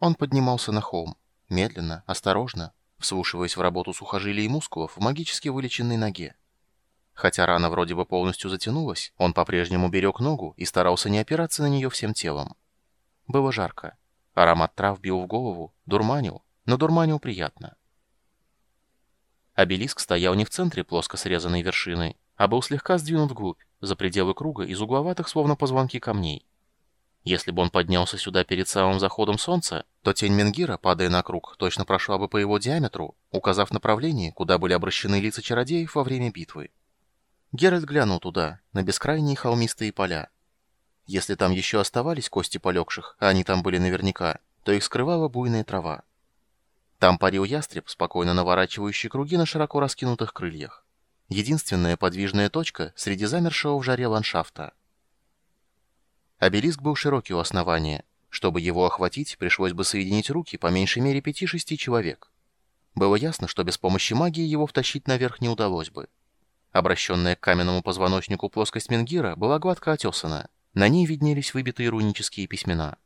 Он поднимался на холм, медленно, осторожно, вслушиваясь в работу сухожилий и мускулов в магически вылеченной ноге. Хотя рана вроде бы полностью затянулась, он по-прежнему берег ногу и старался не опираться на нее всем телом. Было жарко. Аромат трав бил в голову, дурманил, но дурманил приятно. Обелиск стоял не в центре плоско срезанной вершины, а был слегка сдвинут вглубь, за пределы круга из угловатых, словно позвонки камней. Если бы он поднялся сюда перед самым заходом солнца, то тень Менгира, падая на круг, точно прошла бы по его диаметру, указав направление, куда были обращены лица чародеев во время битвы. Геральт глянул туда, на бескрайние холмистые поля. Если там еще оставались кости полегших, а они там были наверняка, то их скрывала буйная трава. Там парил ястреб, спокойно наворачивающий круги на широко раскинутых крыльях. Единственная подвижная точка среди замершего в жаре ландшафта. Обелиск был широкий у основания. Чтобы его охватить, пришлось бы соединить руки по меньшей мере пяти-шести человек. Было ясно, что без помощи магии его втащить наверх не удалось бы. Обращенная к каменному позвоночнику плоскость Менгира была гладко отесана. На ней виднелись выбитые рунические письмена.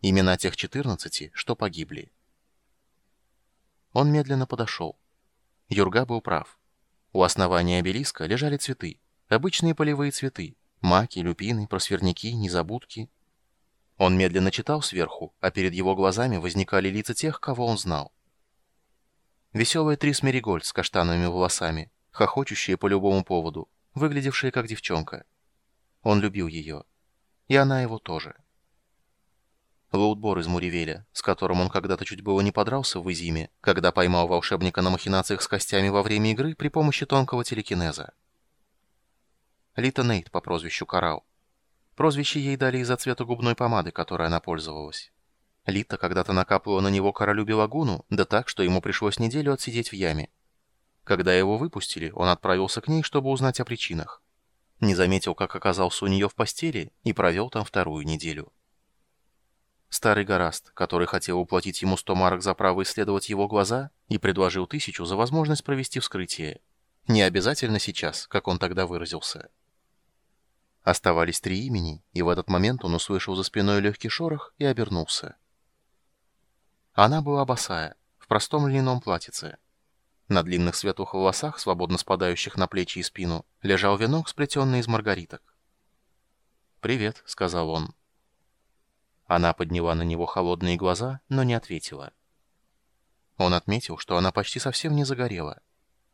Имена тех четырнадцати, что погибли. Он медленно подошел. Юрга был прав. У основания обелиска лежали цветы, обычные полевые цветы, Маки, люпины, просверняки, незабудки. Он медленно читал сверху, а перед его глазами возникали лица тех, кого он знал. Веселая Трис Меригольд с каштановыми волосами, хохочущая по любому поводу, выглядевшая как девчонка. Он любил ее. И она его тоже. Лоутбор из Муривеля, с которым он когда-то чуть было не подрался в Изиме, когда поймал волшебника на махинациях с костями во время игры при помощи тонкого телекинеза. Лита Нейт по прозвищу Коралл. Прозвище ей дали из-за цвета губной помады, которой она пользовалась. Лита когда-то накапывала на него королю Белагуну, да так, что ему пришлось неделю отсидеть в яме. Когда его выпустили, он отправился к ней, чтобы узнать о причинах. Не заметил, как оказался у нее в постели, и провел там вторую неделю. Старый Гораст, который хотел уплатить ему 100 марок за право исследовать его глаза, и предложил тысячу за возможность провести вскрытие. Не обязательно сейчас, как он тогда выразился. Оставались три имени, и в этот момент он услышал за спиной легкий шорох и обернулся. Она была босая, в простом льняном платьице. На длинных светлых волосах, свободно спадающих на плечи и спину, лежал венок, сплетенный из маргариток. «Привет», — сказал он. Она подняла на него холодные глаза, но не ответила. Он отметил, что она почти совсем не загорела.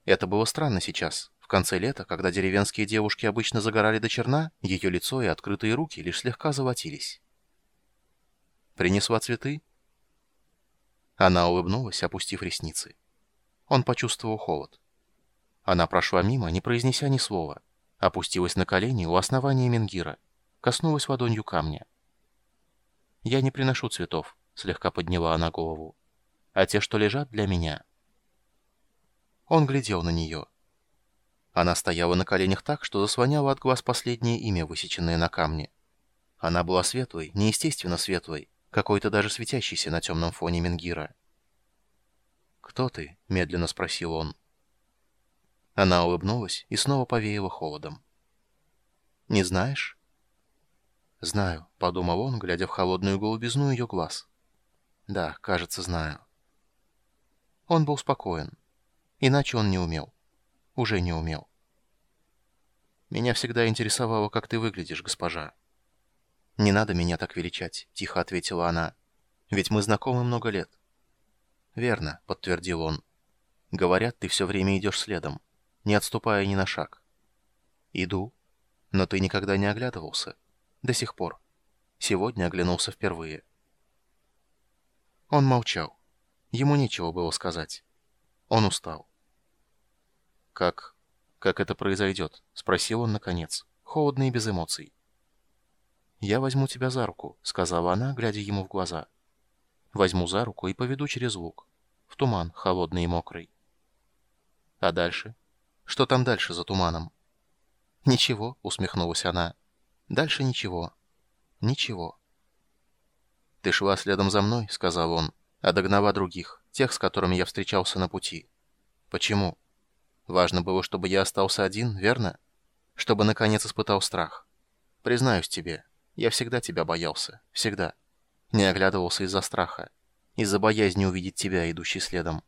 Это было странно сейчас, конце лета, когда деревенские девушки обычно загорали до черна, ее лицо и открытые руки лишь слегка золотились. «Принесла цветы?» Она улыбнулась, опустив ресницы. Он почувствовал холод. Она прошла мимо, не произнеся ни слова. Опустилась на колени у основания Менгира. Коснулась ладонью камня. «Я не приношу цветов», — слегка подняла она голову. «А те, что лежат, для меня». Он глядел на нее. Она стояла на коленях так, что заслоняла от глаз последнее имя, высеченное на камне. Она была светлой, неестественно светлой, какой-то даже светящейся на темном фоне Менгира. «Кто ты?» — медленно спросил он. Она улыбнулась и снова повеяла холодом. «Не знаешь?» «Знаю», — подумал он, глядя в холодную голубизну ее глаз. «Да, кажется, знаю». Он был спокоен. Иначе он не умел уже не умел. «Меня всегда интересовало, как ты выглядишь, госпожа». «Не надо меня так величать», — тихо ответила она. «Ведь мы знакомы много лет». «Верно», — подтвердил он. «Говорят, ты все время идешь следом, не отступая ни на шаг». «Иду. Но ты никогда не оглядывался. До сих пор. Сегодня оглянулся впервые». Он молчал. Ему нечего было сказать. Он устал. «Как... как это произойдет?» — спросил он наконец, холодно и без эмоций. «Я возьму тебя за руку», — сказала она, глядя ему в глаза. «Возьму за руку и поведу через луг. В туман, холодный и мокрый». «А дальше? Что там дальше за туманом?» «Ничего», — усмехнулась она. «Дальше ничего. Ничего». «Ты шла следом за мной», — сказал он, — «а догнала других, тех, с которыми я встречался на пути. Почему?» Важно было, чтобы я остался один, верно? Чтобы, наконец, испытал страх. Признаюсь тебе, я всегда тебя боялся. Всегда. Не оглядывался из-за страха. Из-за боязни увидеть тебя, идущий следом.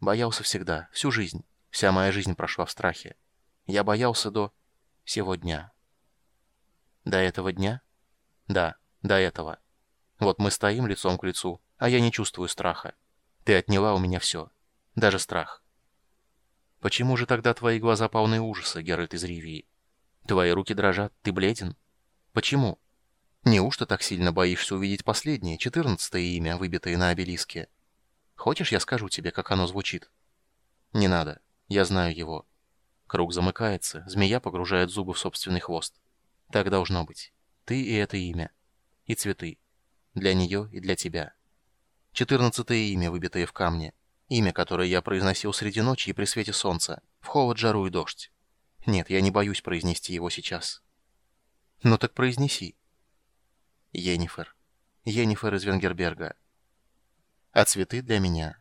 Боялся всегда, всю жизнь. Вся моя жизнь прошла в страхе. Я боялся до... сего дня. До этого дня? Да, до этого. Вот мы стоим лицом к лицу, а я не чувствую страха. Ты отняла у меня все. Даже страх. Почему же тогда твои глаза полны ужаса, Геральт из Ривии? Твои руки дрожат, ты бледен? Почему? Неужто так сильно боишься увидеть последнее, четырнадцатое имя, выбитое на обелиске? Хочешь, я скажу тебе, как оно звучит? Не надо, я знаю его. Круг замыкается, змея погружает зубы в собственный хвост. Так должно быть. Ты и это имя. И цветы. Для нее и для тебя. Четырнадцатое имя, выбитое в камне. Имя, которое я произносил среди ночи и при свете солнца. В холод, жару и дождь. Нет, я не боюсь произнести его сейчас. Ну так произнеси. Йеннифер. Йеннифер из Венгерберга. А цветы для меня.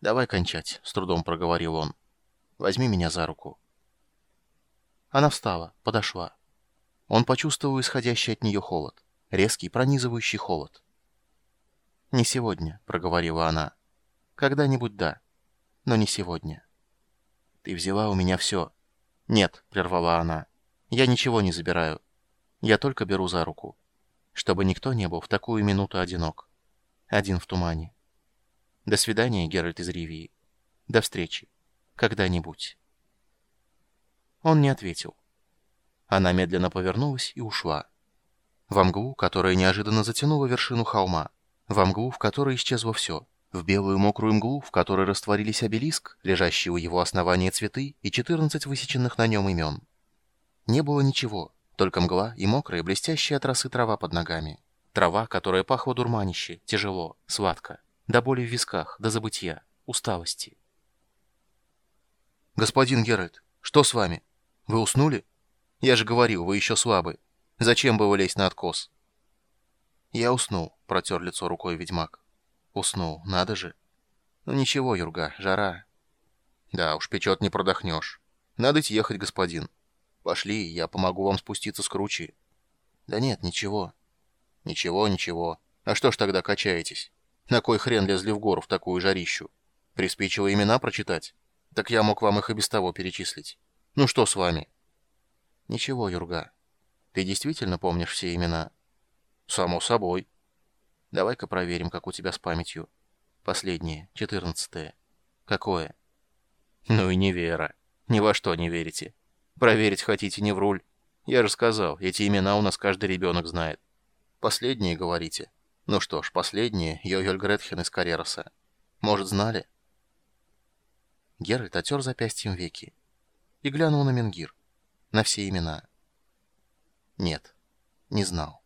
Давай кончать, с трудом проговорил он. Возьми меня за руку. Она встала, подошла. Он почувствовал исходящий от нее холод. Резкий, пронизывающий холод. «Не сегодня», — проговорила она. «Когда-нибудь да, но не сегодня». «Ты взяла у меня все». «Нет», — прервала она. «Я ничего не забираю. Я только беру за руку чтобы никто не был в такую минуту одинок. Один в тумане. До свидания, Геральт из Ривии. До встречи. Когда-нибудь. Он не ответил. Она медленно повернулась и ушла. В мглу, которая неожиданно затянула вершину холма. В мглу, в которой исчезло все. В белую мокрую мглу, в которой растворились обелиск, лежащий у его основания цветы и 14 высеченных на нем имен. Не было ничего, только мгла и мокрая, блестящая от росы трава под ногами. Трава, которая пахла дурманище, тяжело, сладко. До боли в висках, до забытья, усталости. «Господин Геральт, что с вами? Вы уснули? Я же говорил, вы еще слабы. Зачем было лезть на откос?» «Я уснул», — протер лицо рукой ведьмак. «Уснул, надо же». «Ну ничего, Юрга, жара». «Да уж, печет не продохнешь. Надо ехать, господин». Пошли, я помогу вам спуститься с кручи. Да нет, ничего. Ничего, ничего. А что ж тогда качаетесь? На кой хрен лезли в гору в такую жарищу? Приспичило имена прочитать? Так я мог вам их и без того перечислить. Ну что с вами? Ничего, Юрга. Ты действительно помнишь все имена? Само собой. Давай-ка проверим, как у тебя с памятью. Последнее, четырнадцатое. Какое? Ну и не вера. Ни во что не верите. Проверить хотите не в руль. Я же сказал, эти имена у нас каждый ребенок знает. Последние, говорите? Ну что ж, последние — Йогель Гретхен из Карероса. Может, знали? Геральт отер запястьем веки и глянул на Менгир. На все имена. Нет, не знал.